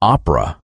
opera.